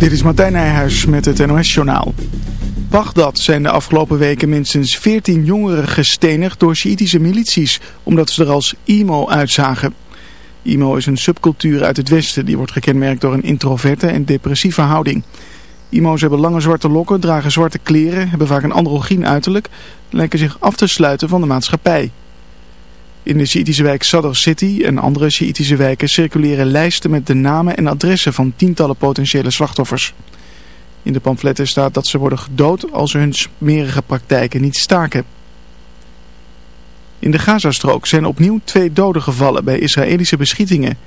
Dit is Martijn Nijhuis met het NOS-journaal. Bagdad zijn de afgelopen weken minstens 14 jongeren gestenigd door Sjiitische milities, omdat ze er als emo uitzagen. Emo is een subcultuur uit het westen die wordt gekenmerkt door een introverte en depressieve houding. Imo's hebben lange zwarte lokken, dragen zwarte kleren, hebben vaak een androgyn uiterlijk, lijken zich af te sluiten van de maatschappij. In de Sjiitische wijk Sadr City en andere Sjiitische wijken circuleren lijsten met de namen en adressen van tientallen potentiële slachtoffers. In de pamfletten staat dat ze worden gedood als ze hun smerige praktijken niet staken. In de Gazastrook zijn opnieuw twee doden gevallen bij Israëlische beschietingen.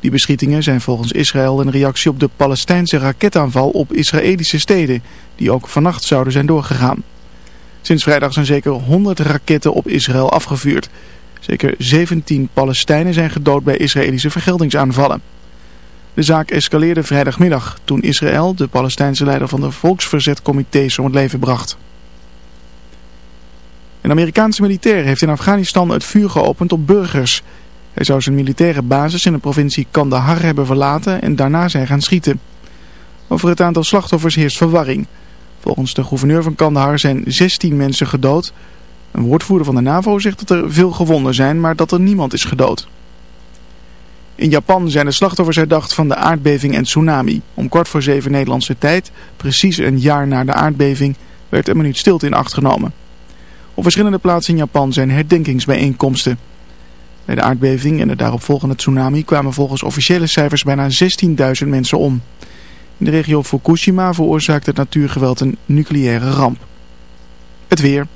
Die beschietingen zijn volgens Israël een reactie op de Palestijnse raketaanval op Israëlische steden, die ook vannacht zouden zijn doorgegaan. Sinds vrijdag zijn zeker 100 raketten op Israël afgevuurd. Zeker 17 Palestijnen zijn gedood bij Israëlische vergeldingsaanvallen. De zaak escaleerde vrijdagmiddag toen Israël de Palestijnse leider van de Volksverzetcomité's om het leven bracht. Een Amerikaanse militair heeft in Afghanistan het vuur geopend op burgers. Hij zou zijn militaire basis in de provincie Kandahar hebben verlaten en daarna zijn gaan schieten. Over het aantal slachtoffers heerst verwarring. Volgens de gouverneur van Kandahar zijn 16 mensen gedood een woordvoerder van de NAVO zegt dat er veel gewonden zijn, maar dat er niemand is gedood. In Japan zijn de slachtoffers herdacht van de aardbeving en tsunami. Om kwart voor zeven Nederlandse tijd, precies een jaar na de aardbeving, werd een minuut stilte in acht genomen. Op verschillende plaatsen in Japan zijn herdenkingsbijeenkomsten. Bij de aardbeving en de daaropvolgende tsunami kwamen volgens officiële cijfers bijna 16.000 mensen om. In de regio Fukushima veroorzaakte het natuurgeweld een nucleaire ramp. Het weer.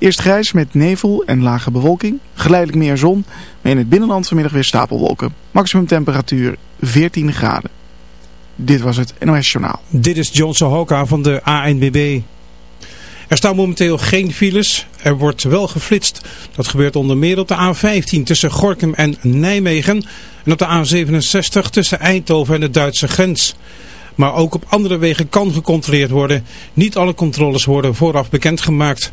Eerst grijs met nevel en lage bewolking. Geleidelijk meer zon. Maar in het binnenland vanmiddag weer stapelwolken. Maximum temperatuur 14 graden. Dit was het NOS Journaal. Dit is John Sohoka van de ANBB. Er staan momenteel geen files. Er wordt wel geflitst. Dat gebeurt onder meer op de A15 tussen Gorkum en Nijmegen. En op de A67 tussen Eindhoven en de Duitse grens. Maar ook op andere wegen kan gecontroleerd worden. Niet alle controles worden vooraf bekendgemaakt.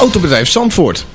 Autobedrijf Zandvoort.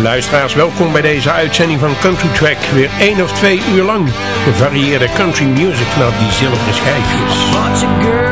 Luisteraars, welkom bij deze uitzending van Country Track. Weer één of twee uur lang gevarieerde country music vanaf die zilveren schijfjes.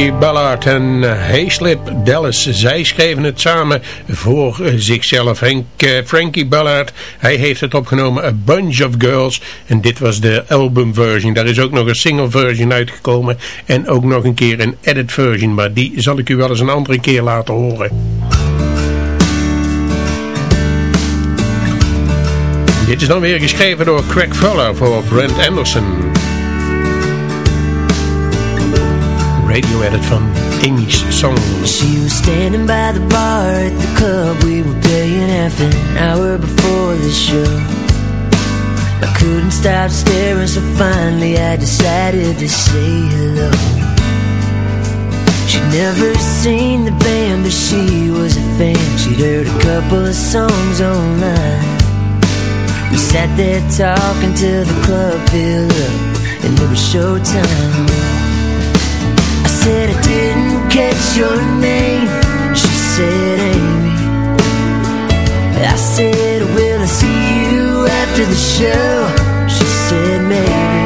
Nikki Ballard en eh, Hayslip Dallas. Zij schreven het samen voor eh, zichzelf. Henk, eh, Frankie Ballard, hij heeft het opgenomen A Bunch of Girls. En dit was de albumversion. Daar is ook nog een single version uitgekomen. En ook nog een keer een edit version. Maar die zal ik u wel eens een andere keer laten horen. Dit is dan weer geschreven door Craig Fuller voor Brent Anderson. radio edit from Amy's song. She was standing by the bar at the club we were playing half an hour before the show. I couldn't stop staring, so finally I decided to say hello. She'd never seen the band, but she was a fan. She'd heard a couple of songs online. We sat there talking till the club filled up, and it was showtime said I didn't catch your name. She said Amy I said will I see you after the show? She said maybe.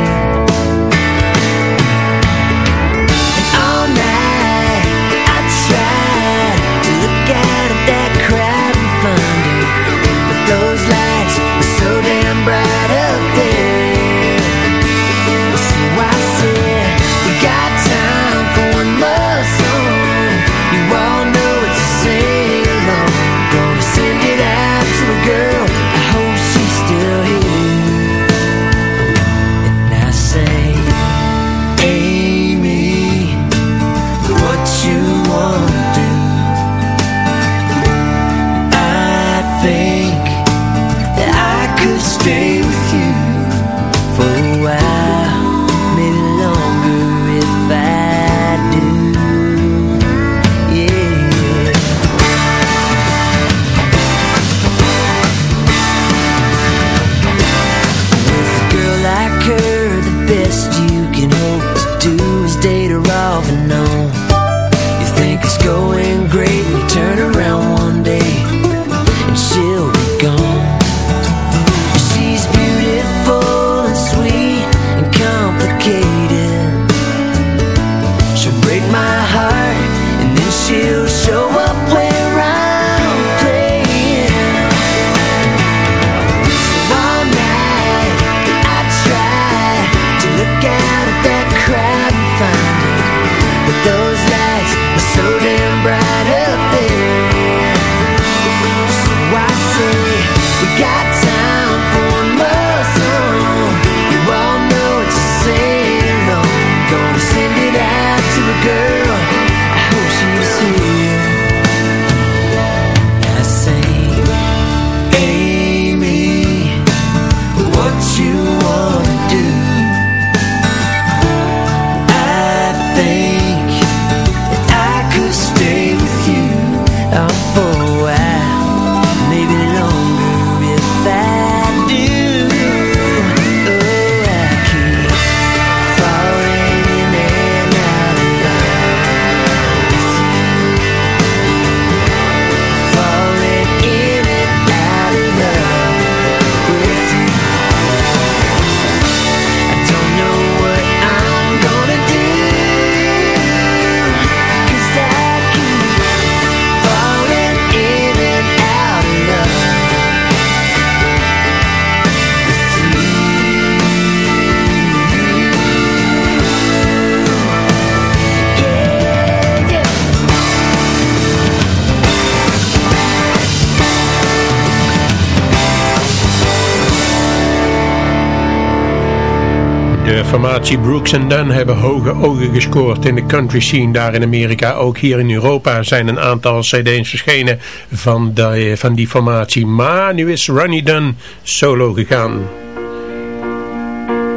Brooks Dunn hebben hoge ogen gescoord in de country scene daar in Amerika. Ook hier in Europa zijn een aantal cd's verschenen van, de, van die formatie. Maar nu is Ronnie Dunn solo gegaan.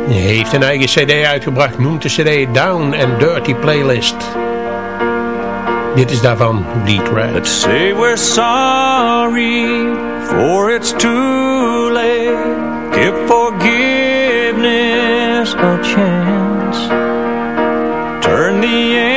Hij heeft een eigen cd uitgebracht, noemt de cd Down and Dirty Playlist. Dit is daarvan Bleed Red. Let's say we're sorry, for it's too late. Give forgiveness a chance. Turn the anger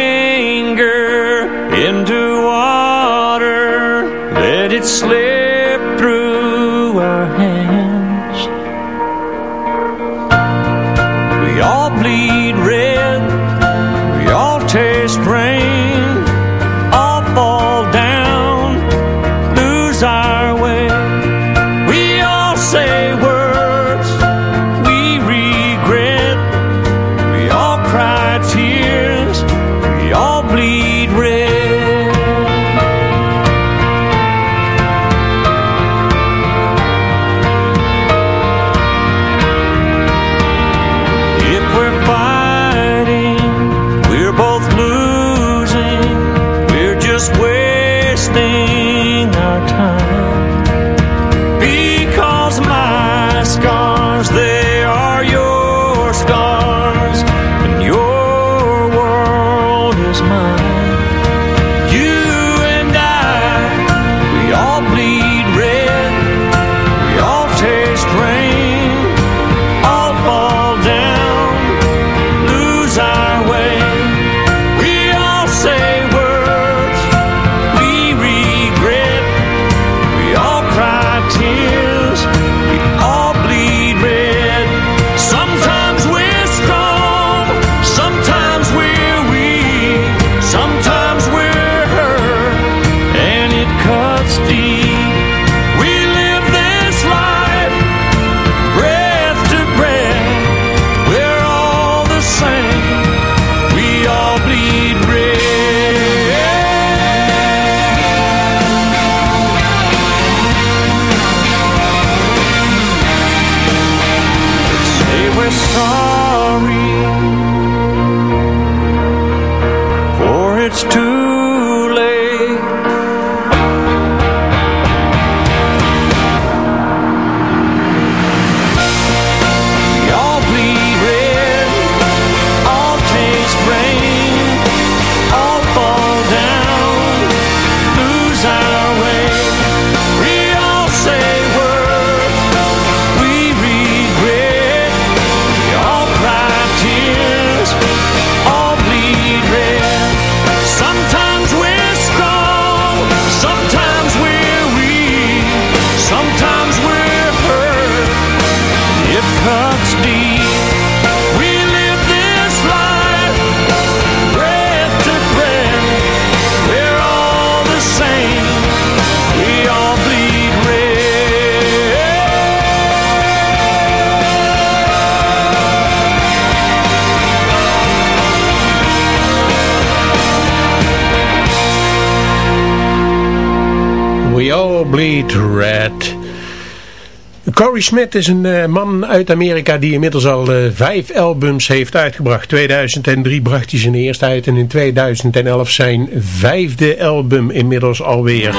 Corey Smith is een eh, man uit Amerika die inmiddels al eh, vijf albums heeft uitgebracht. 2003 bracht hij zijn eerste uit en in 2011 zijn vijfde album inmiddels alweer.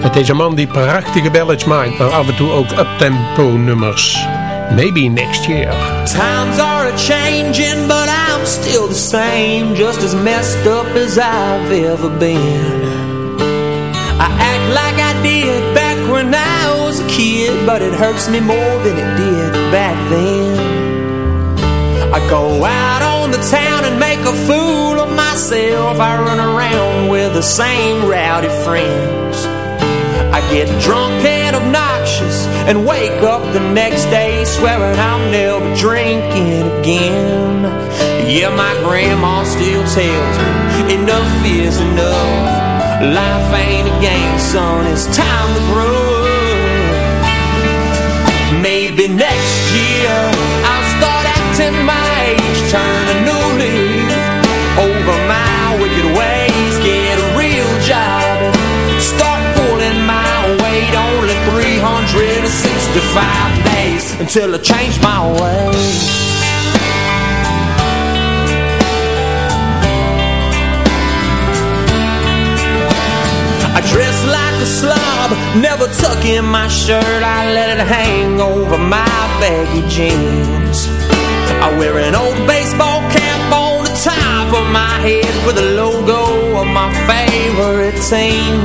Het is een man die prachtige ballads maakt, maar af en toe ook uptempo nummers. Maybe next year. Times are a changing, but I'm still the same, just as messed up as I've ever been. But it hurts me more than it did back then. I go out on the town and make a fool of myself. I run around with the same rowdy friends. I get drunk and obnoxious and wake up the next day swearing I'm never drinking again. Yeah, my grandma still tells me enough is enough. Life ain't a game, son, it's time to grow. Maybe next year I'll start acting my age, turn a new leaf over my wicked ways, get a real job, start pulling my weight. Only 365 days until I change my ways. Like a slob, never tuck in my shirt. I let it hang over my baggy jeans. I wear an old baseball cap on the top of my head with the logo of my favorite team.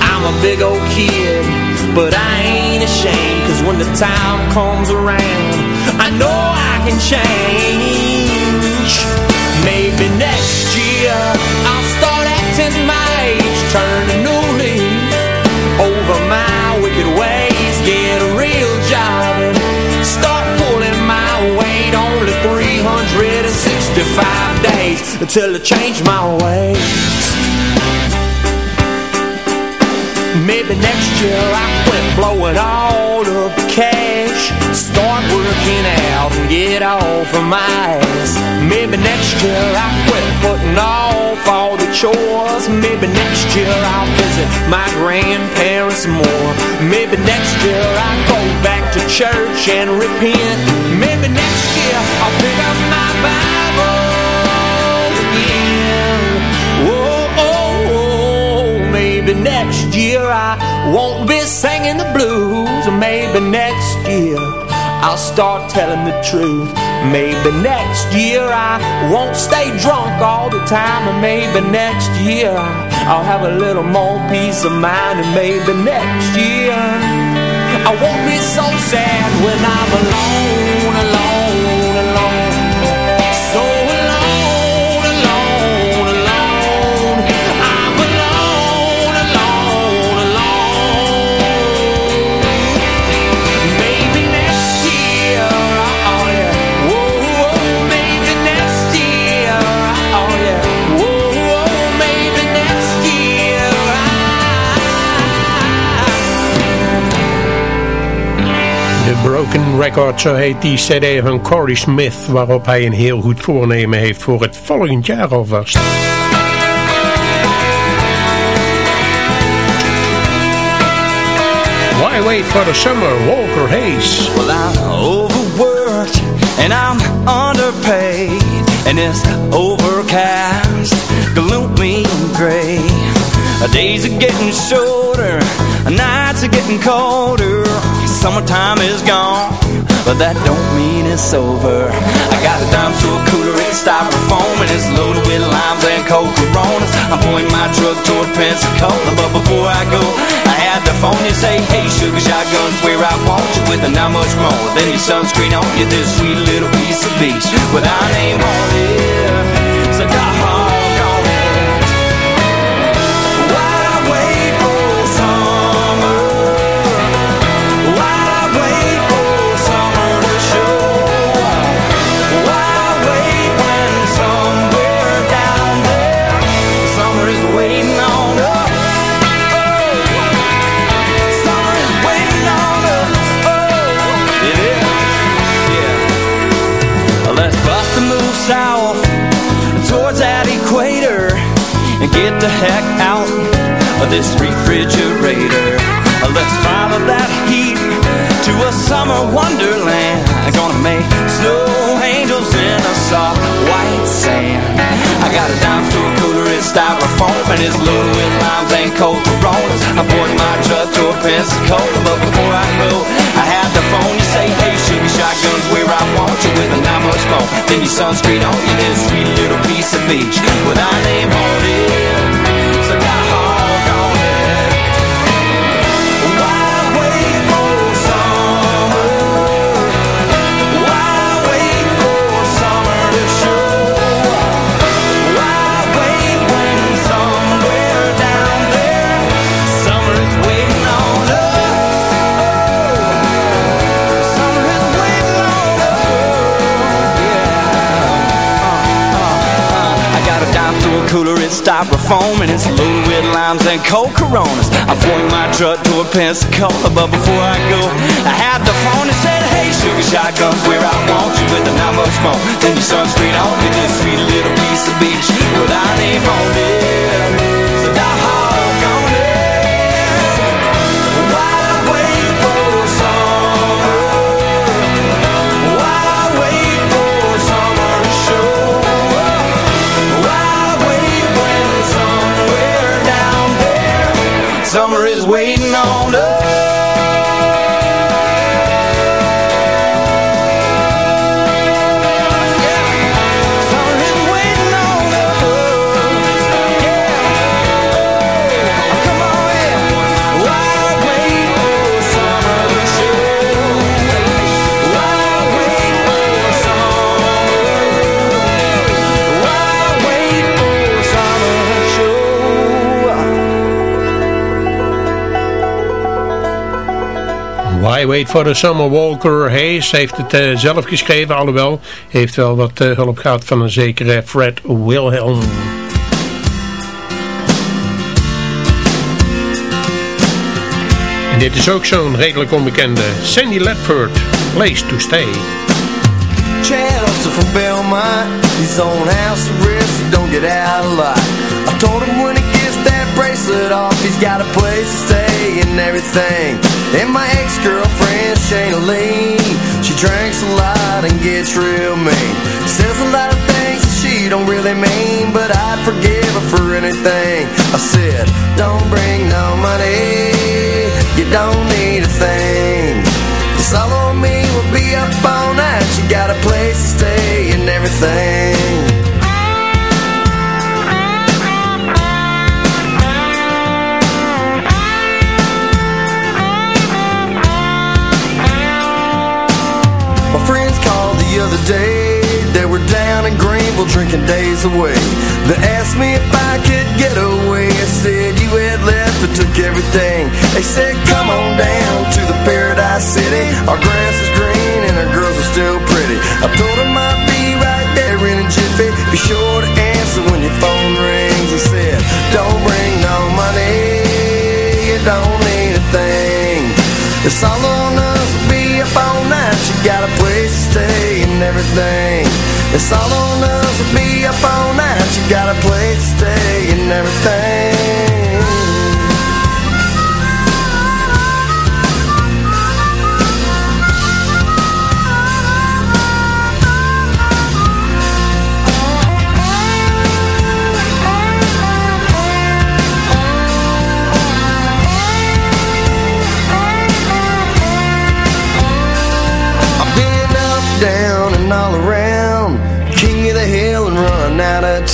I'm a big old kid, but I ain't ashamed. Cause when the time comes around, I know I can change. Until I change my ways. Maybe next year I quit blowing all of the cash. Start working out and get off of my ass Maybe next year I quit putting off all the chores. Maybe next year I'll visit my grandparents more. Maybe next year I'll go back to church and repent. Maybe next year I'll pick up my Bible next year I won't be singing the blues. Maybe next year I'll start telling the truth. Maybe next year I won't stay drunk all the time. And maybe next year I'll have a little more peace of mind. And maybe next year I won't be so sad when I'm alone, alone, Record, zo heet die cd van Corey Smith, waarop hij een heel goed voornemen heeft voor het volgend jaar alvast. Why wait for the summer, Walker Hayes. Well, I'm overworked and I'm underpaid, and it's overcast, gloomy and gray. Days are getting shorter, nights are getting colder. Summertime is gone, but that don't mean it's over. I got a dime to a cooler, it's styrofoam, and it's loaded with limes and cold coronas. I'm pulling my truck toward Pensacola, but before I go, I had the phone you say, Hey, sugar shotguns, where I want you with a not much more than your sunscreen on you. This sweet little piece of beach with our name on it. Of this refrigerator. Uh, let's follow that heat to a summer wonderland. Gonna make snow angels in a soft white sand. I got a dime store cooler, it's styrofoam and it's loaded with limes and cold coronas. I poured my truck to a Pensacola, but before I go, I had the phone. You say, hey, shoot me shotguns, where I want you with a not much more than your sunscreen on you. This sweet little piece of beach with our name on it. Styrofoam and it's loaded with limes and cold coronas. I'm pouring my truck to a Pensacola, but before I go, I had the phone and said, Hey, sugar shotguns, where I want you with a not much more than your sunscreen on me. This sweet little piece of beach with our name on it. I Wait for the Summer Walker Hayes heeft het uh, zelf geschreven, alhoewel heeft wel wat uh, hulp gehad van een zekere Fred Wilhelm. En dit is ook zo'n redelijk onbekende Sandy Ledford, Place to Stay. Upton from Belmont, his own house arrest, don't get out a. I told him when he gets that bracelet off, he's got a place to stay and everything. And my ex-girlfriend, Shayna Lee, she drinks a lot and gets real mean. Says a lot of things that she don't really mean, but I'd forgive her for anything. I said, don't bring no money, you don't need a thing. On me, we'll be up all night, you got a place to stay and everything. Drinking days away. They asked me if I could get away. I said you had left but took everything. They said come on down to the Paradise City. Our grass is green and our girls are still pretty. I told them I'd be right there in a jiffy. Be sure to answer when your phone rings. He said don't bring no money. You don't need a thing. It's all on us. To be up all night. You got a place to stay and everything It's all on us to be up all night. You got a place to stay and everything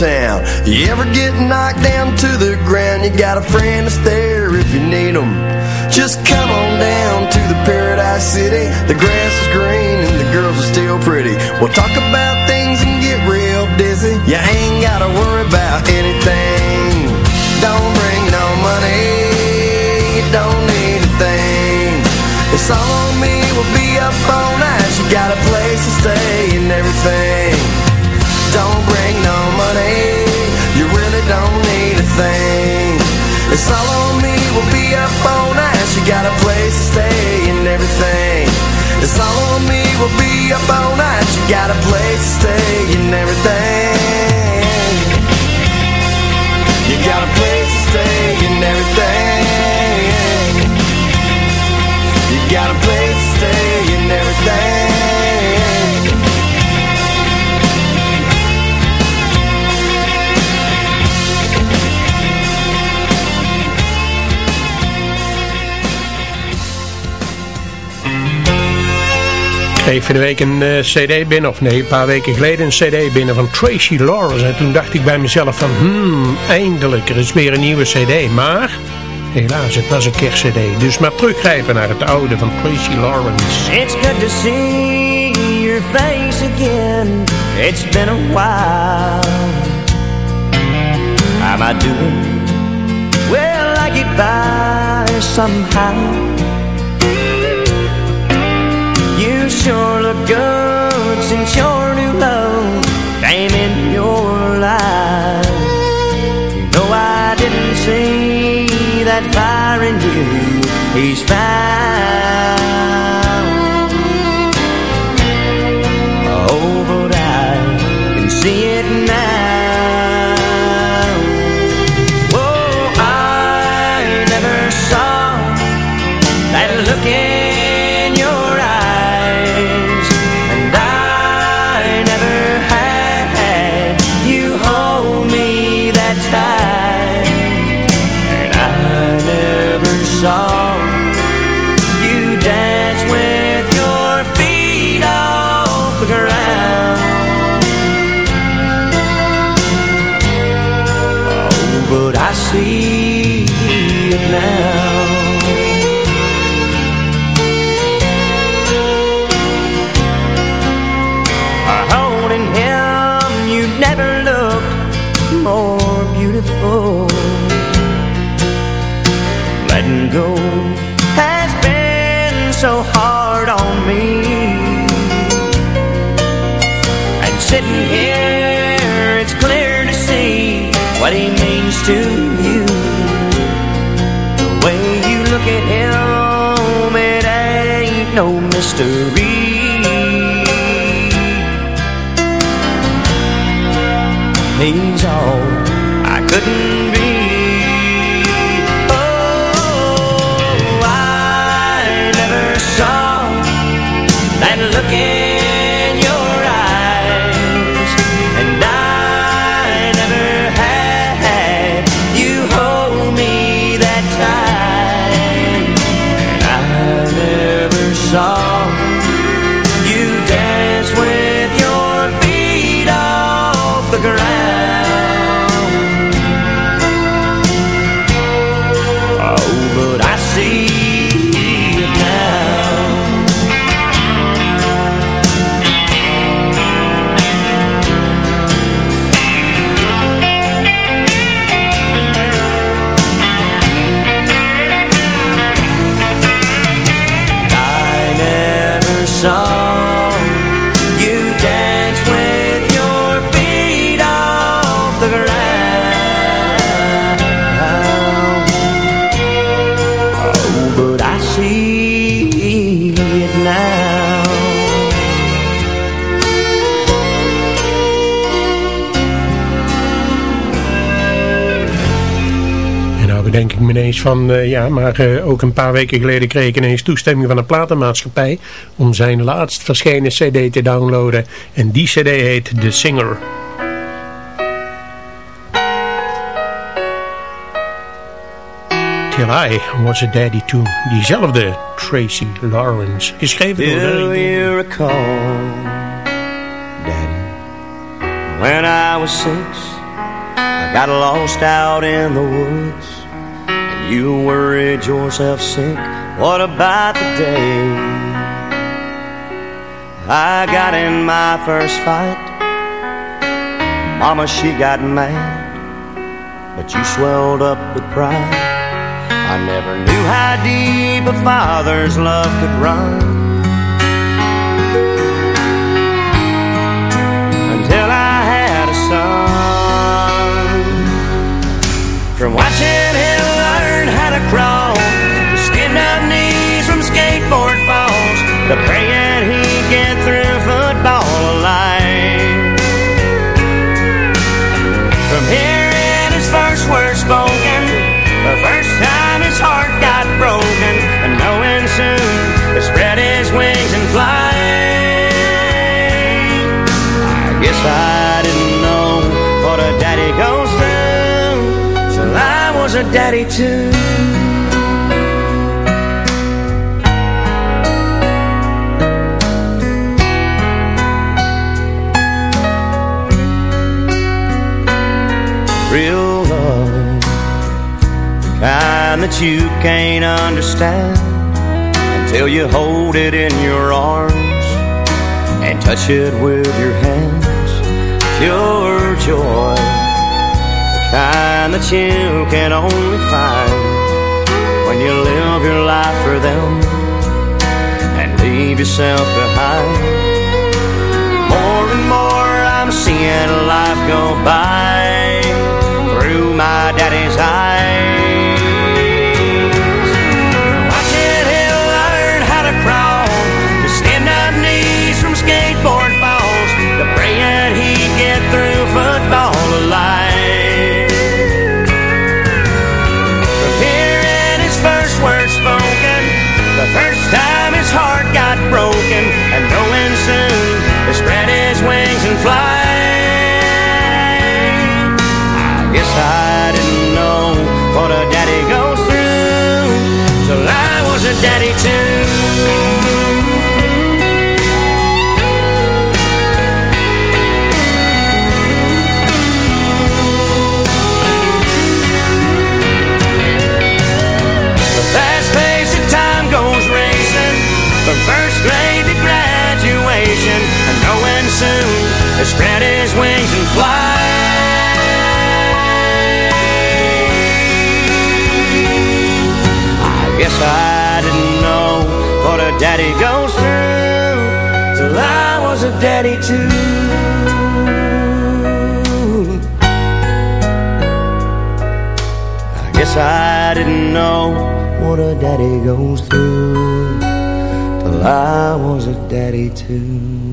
You ever get knocked down to the ground? You got a friend that's there if you need them Just come on down to the Paradise City. The grass is green and the girls are still pretty. We'll talk about things and get real dizzy. You ain't gotta worry about anything. Don't bring no money. You don't need a thing. It's all on me, we'll be up all night You got a place to stay and everything. Don't money You really don't need a thing. It's all on me, we'll be up all night. You got a place to stay and everything. It's all on me, we'll be up all night. You got a place to stay and everything. You got a place to stay and everything. You got a place kreeg van de week een uh, cd binnen, of nee, een paar weken geleden een cd binnen van Tracy Lawrence. En toen dacht ik bij mezelf van, hmm, eindelijk, er is weer een nieuwe cd. Maar, helaas, het was een kerstcd. Dus maar teruggrijpen naar het oude van Tracy Lawrence. It's good to see your face again. It's been a while. How am I doing? Well, I get by somehow. He's fine. Ineens van, eh, ja, maar eh, ook een paar weken geleden kreeg ik ineens toestemming van de platenmaatschappij om zijn laatst verschenen cd te downloaden. En die cd heet The Singer. Till I Was a Daddy Too. Diezelfde Tracy Lawrence. Geschreven door you recall, Daddy, when I was six, I got lost out in the woods, you worried yourself sick. What about the day I got in my first fight? Mama, she got mad, but you swelled up with pride. I never knew how deep a father's love could run until I had a son. From watching learn how to crawl, skinned up knees from skateboard falls, to praying he'd get through football alive. From hearing his first words spoken, the first time his heart got broken, and knowing soon to spread his wings and fly. I guess I a daddy too. Real love kind that you can't understand until you hold it in your arms and touch it with your hands. Pure joy, the kind that you can only find when you live your life for them and leave yourself behind. More and more I'm seeing life go by through my daddy's eyes. to spread his wings and fly. I guess I didn't know what a daddy goes through till I was a daddy too. Guess I didn't know what a daddy goes through Till I was a daddy too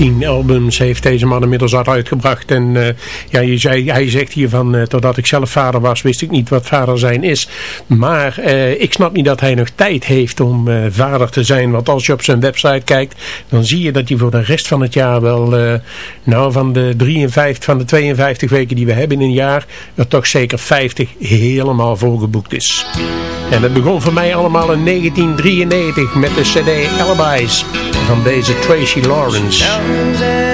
tien albums heeft deze man inmiddels al uitgebracht. En eh, ja, je zei, hij zegt hier van, eh, totdat ik zelf vader was, wist ik niet wat vader zijn is. Maar eh, ik snap niet dat hij nog tijd heeft om vader te zijn. Want als je op zijn website kijkt, dan zie je dat hij voor de rest van het jaar wel, nou van de, 53, van de 52 weken die we hebben in een jaar, er toch zeker 50 helemaal volgeboekt is. En het begon voor mij allemaal in 1993 met de cd Alibis. van deze Tracy Lawrence.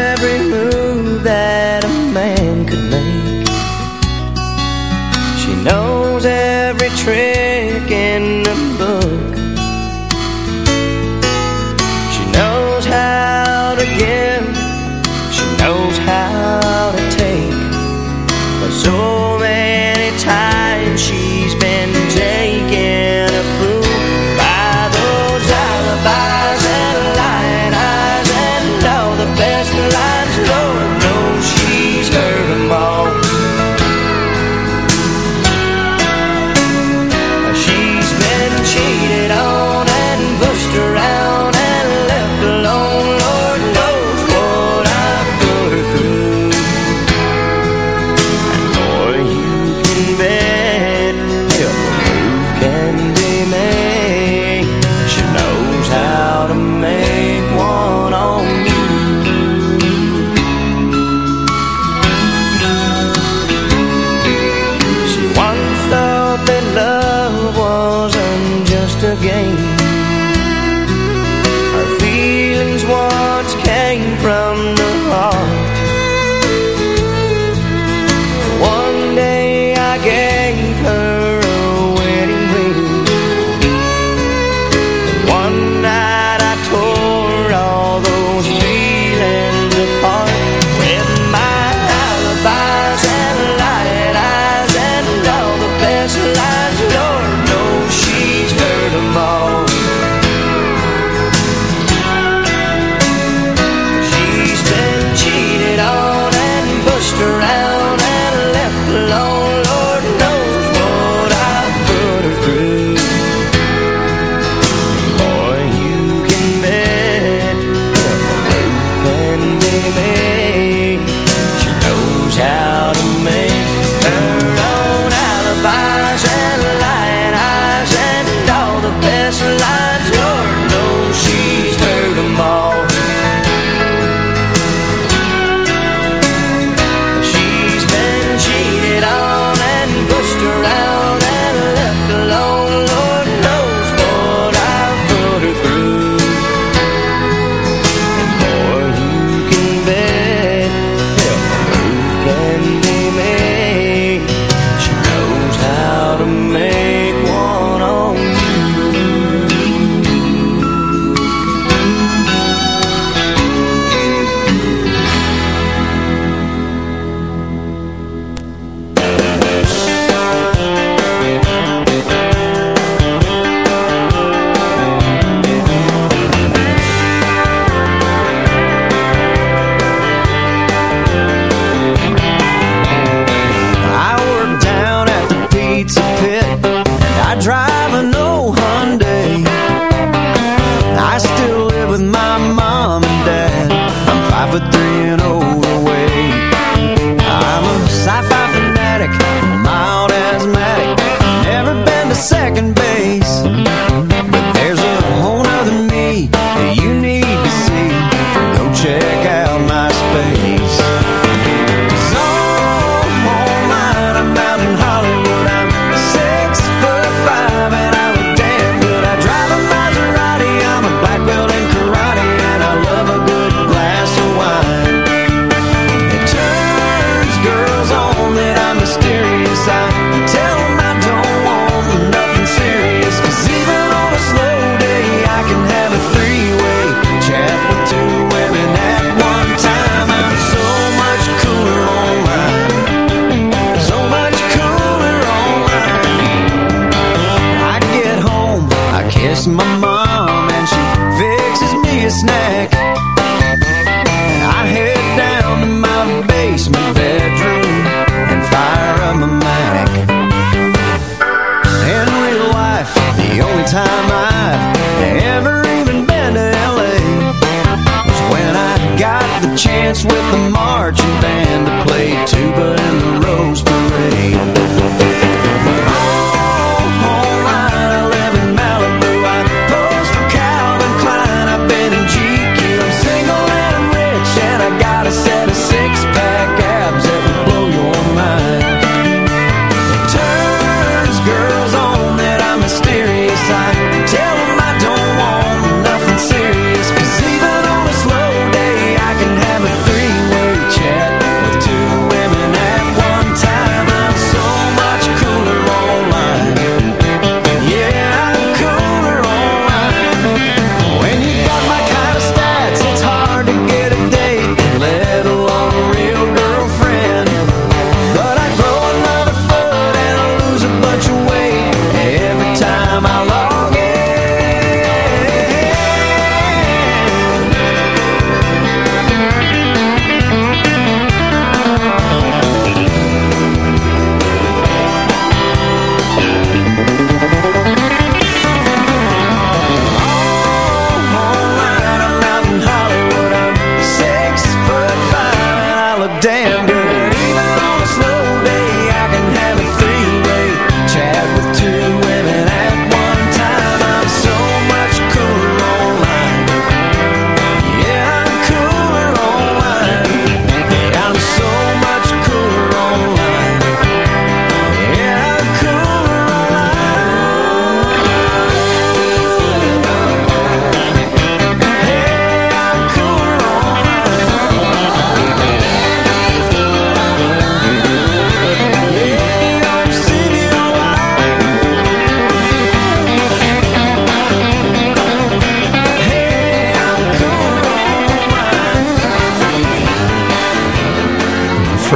with the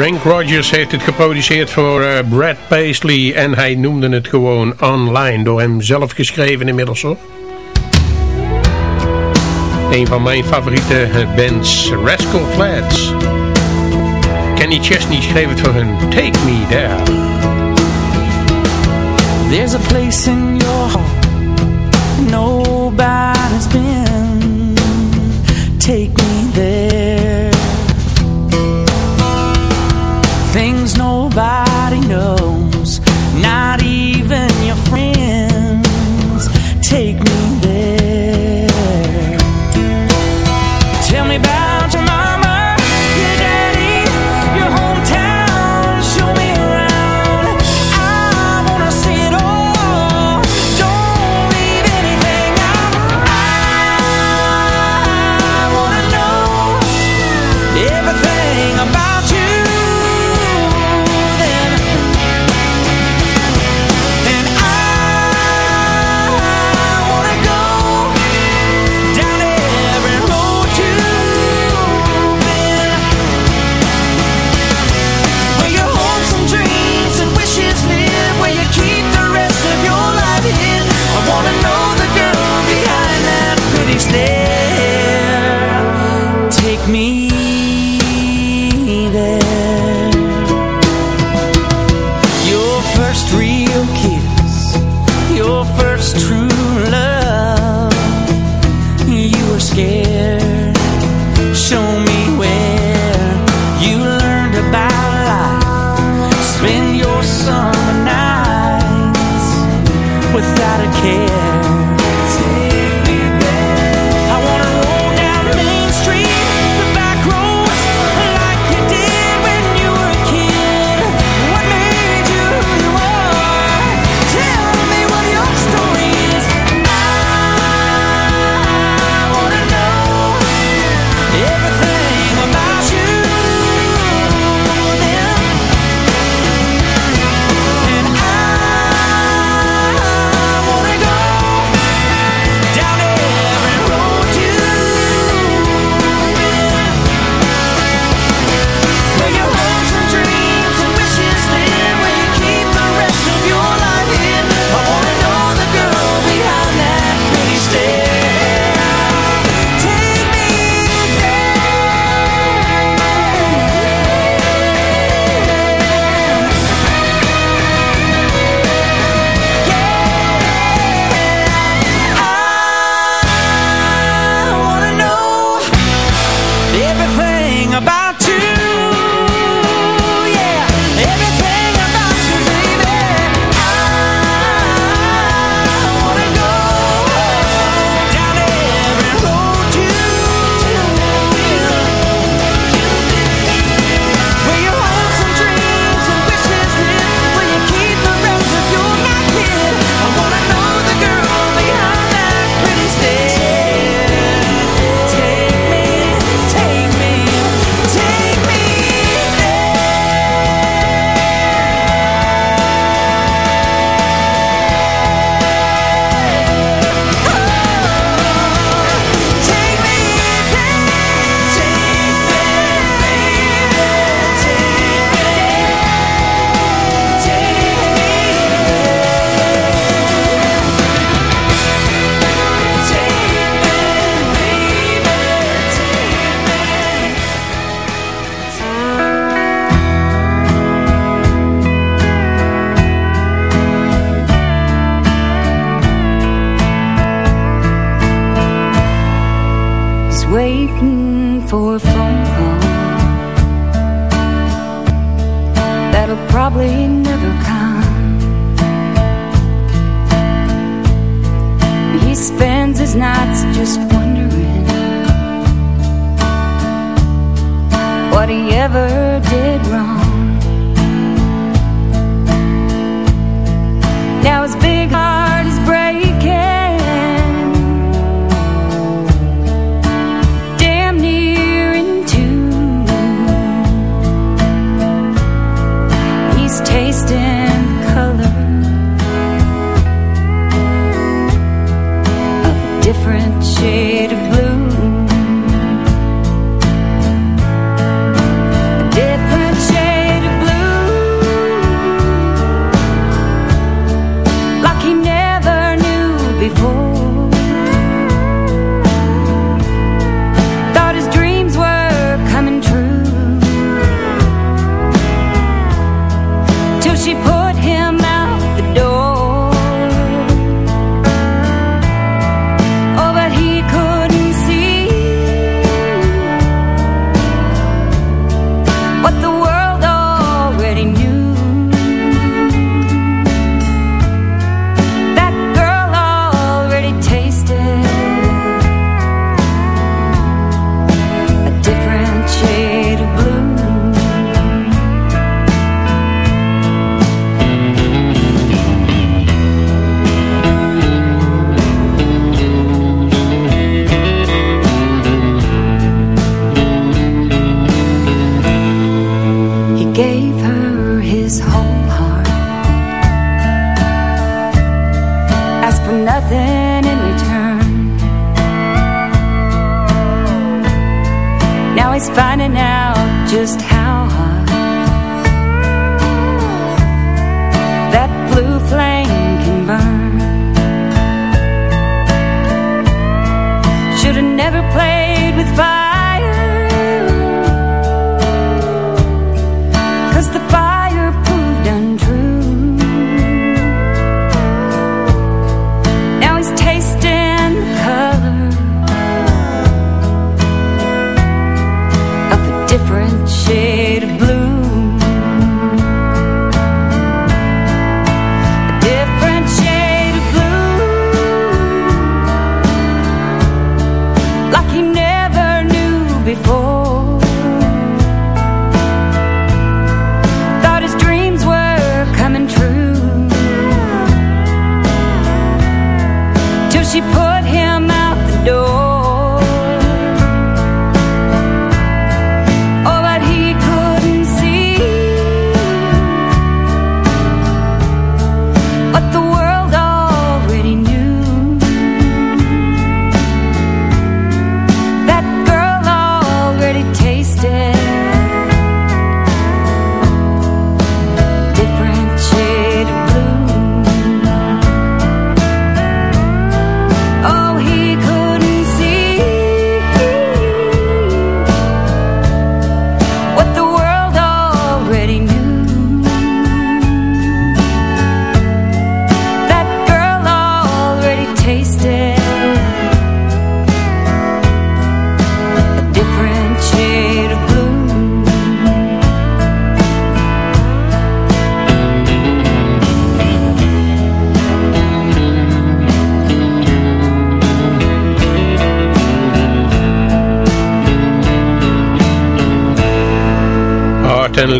Frank Rogers heeft het geproduceerd voor eh, Brad Paisley en hij noemde het gewoon Online, door hem zelf geschreven inmiddels hoor. Een van mijn favoriete eh, bands, Rascal Flats. Kenny Chesney schreef het voor hun Take Me There. There's a place in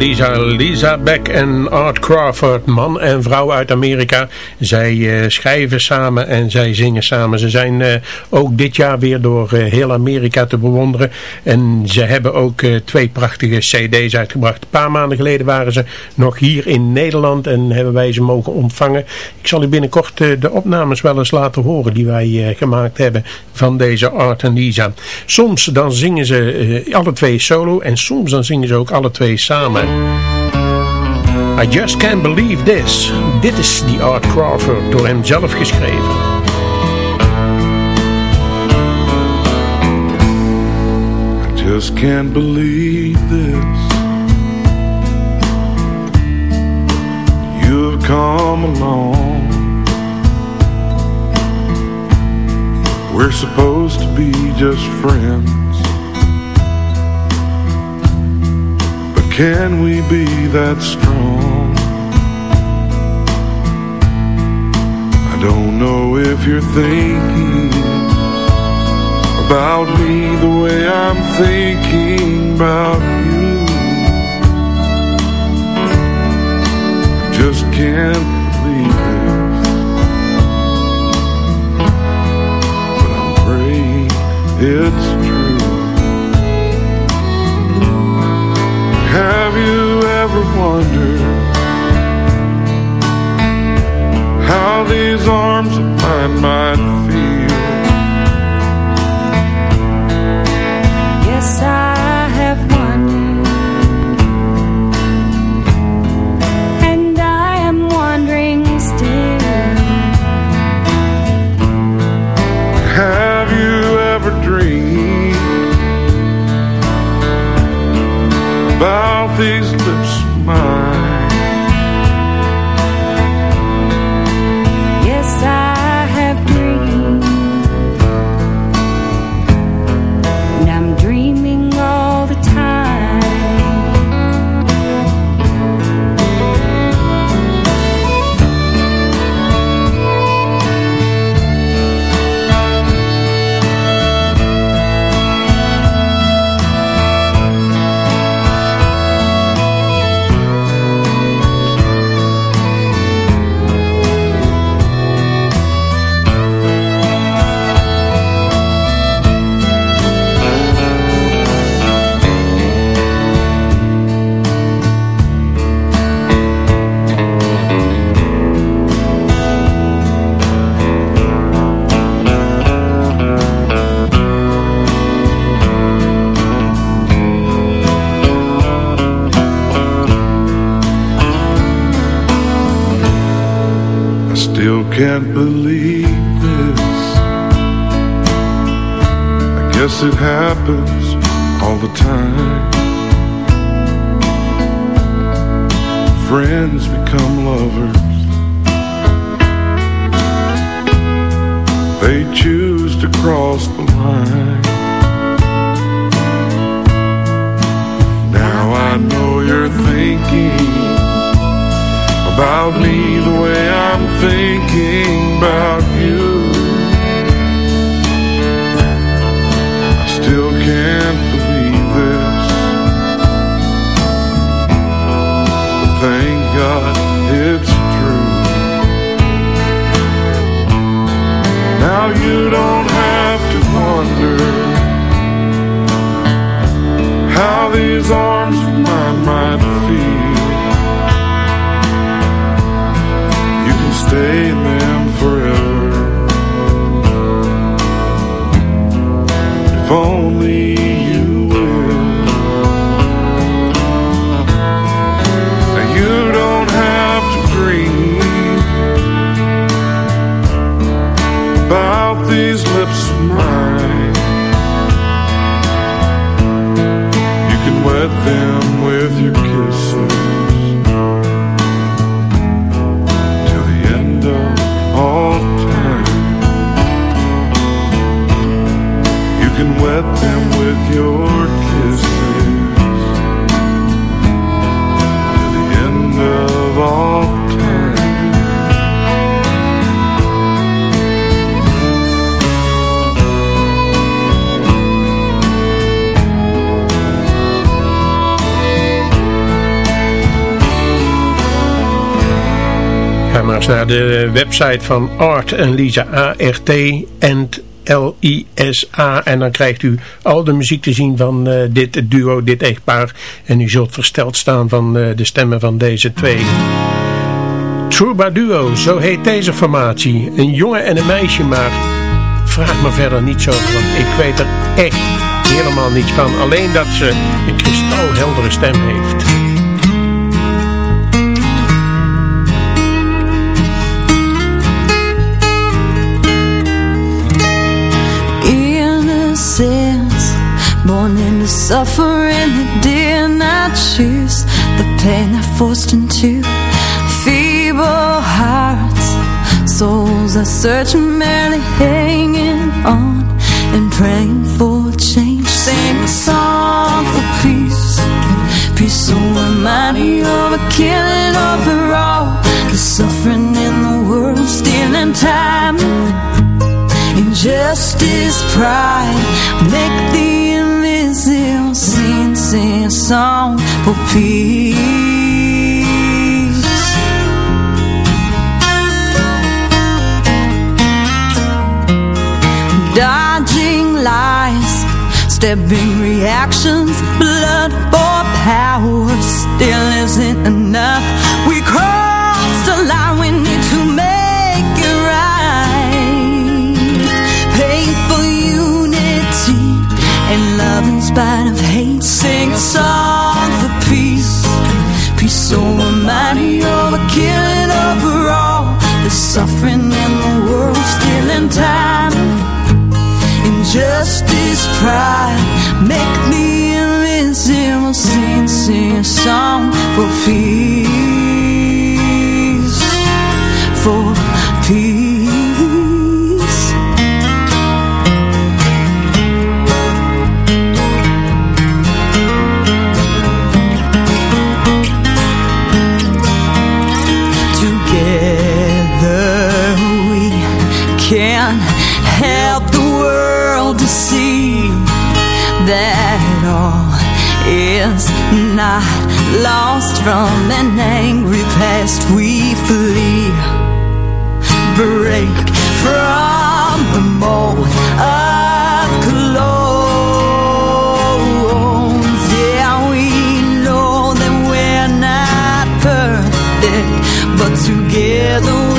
Lisa. Lisa Beck en Art Crawford, man en vrouw uit Amerika. Zij uh, schrijven samen en zij zingen samen. Ze zijn uh, ook dit jaar weer door uh, heel Amerika te bewonderen. En ze hebben ook twee prachtige cd's uitgebracht. Een paar maanden geleden waren ze nog hier in Nederland en hebben wij ze mogen ontvangen. Ik zal u binnenkort de opnames wel eens laten horen die wij gemaakt hebben van deze Art en Lisa. Soms dan zingen ze alle twee solo en soms dan zingen ze ook alle twee samen. I Just Can't Believe This. Dit is die Art Crawford, door hem zelf geschreven. I just can't believe this. You've come along. We're supposed to be just friends. Can we be that strong? I don't know if you're thinking about me the way I'm thinking about you. I just can't believe it. But I'm praying it's true. Have you ever wondered How these arms of mine might about these it happens all the time. Friends can wet them with your kisses. To the end of all time. Ga maar eens naar de website van Art en Lisa, A-R-T, and L-I-S-A en dan krijgt u al de muziek te zien van uh, dit duo, dit echtpaar en u zult versteld staan van uh, de stemmen van deze twee. Trouba Duo, zo heet deze formatie. Een jongen en een meisje, maar vraag me verder niet zo want ik weet er echt helemaal niets van. Alleen dat ze een kristalheldere stem heeft. Suffering that did not choose the pain I forced into feeble hearts. Souls are searching, merely hanging on and praying for change. Sing a song for peace. Peace so reminding of a killing over all the suffering in the world, stealing time. Injustice, pride, make the invisible sing, sing a song for peace. dodging lies, stepping reactions, blood for power still isn't enough. Pride Make me invincible Sing, sing a song for peace not lost from an angry past we flee. Break from the mold of clones. Yeah we know that we're not perfect but together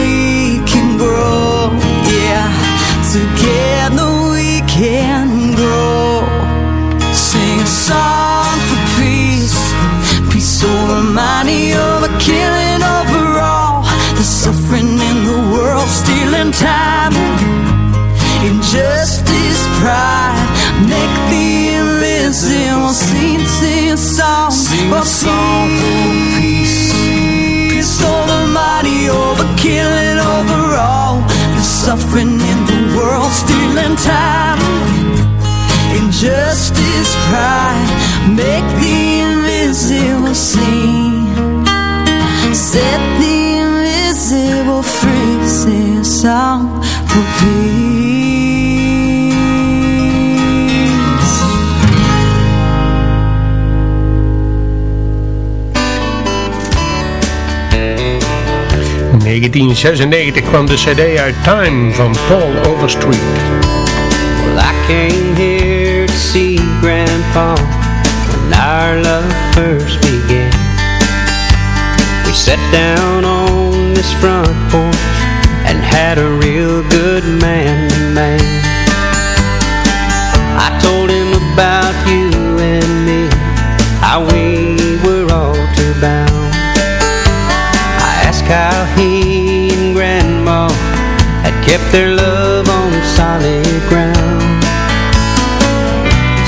song for peace. Peace over mighty over killing overall the suffering in the world stealing time 1996 kwam de cd uit Time van Paul Overstreet. Well, I came here to see Grandpa when our love first began. We sat down on this front porch and had a real good man-to-man. I told him about you and me, how we were all too bound. I asked how he their love on solid ground.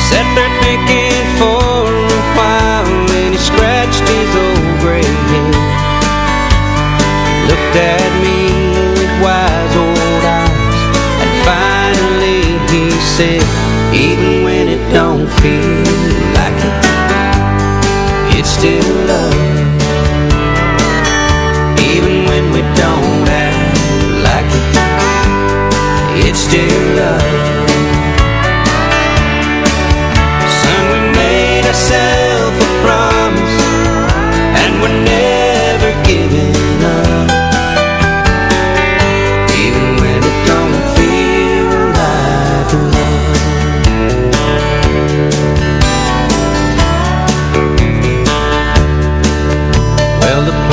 Sat there thinking for a while and he scratched his old gray head. He looked at me with wise old eyes and finally he said, even when it don't feel like it, it's still love. it's dear love. Son, we made ourselves a promise And we're never giving up. Even when it don't feel like love. Well, the